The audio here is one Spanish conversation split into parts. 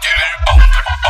tiene bien grandote el bumper,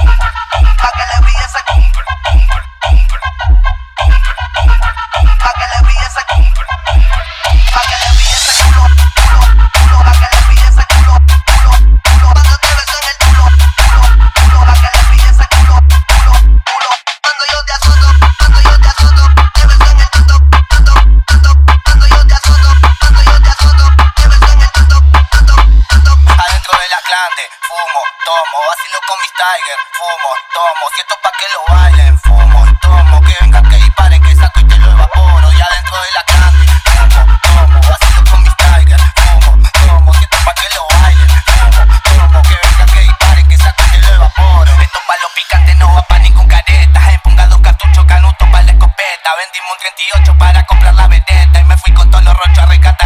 Fumo, tomo, vacilo con mis Tiger, fumo, tomo, si esto pa' que lo bailen, fumo, tomo, que venga que disparen, que saco y te lo evaporo, y adentro de la clande, fumo, tomo, vacilo con mis Tiger, fumo, tomo, si esto pa' que lo bailen, fumo, tomo, que venga que disparen, que saco y te lo evaporo, esto pa' los picantes no va pa' ningún careta, empunga dos cartuchos, canutos pa' la escopeta, vendimos un 38 para comprar la vedeta, y me fui con todos los rochos a rescatar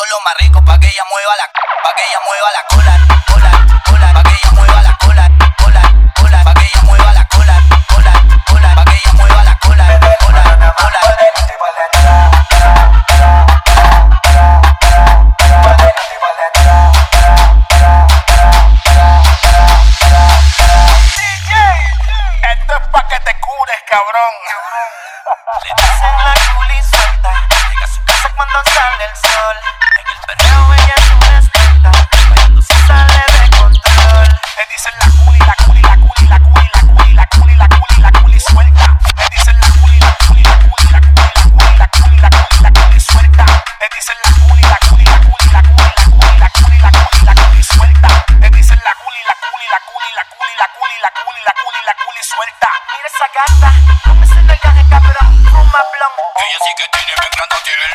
todo lo más rico pa' que ella mueva la pa' que ella mueva la cola, cola, cola, pa' que ella mueva la cola, cola, cola, pa' que ella mueva la cola, cola, cola, pa' que ella mueva la cola, cola, cola. Esto es pa' que te cures, cabrón. Le dicen la culi suelta, llega a su casa cuando sale el sol. vuelta. Mira esa gata, no me se el caje, pero fuma blon. Ella sí que tiene, me encanta, tiene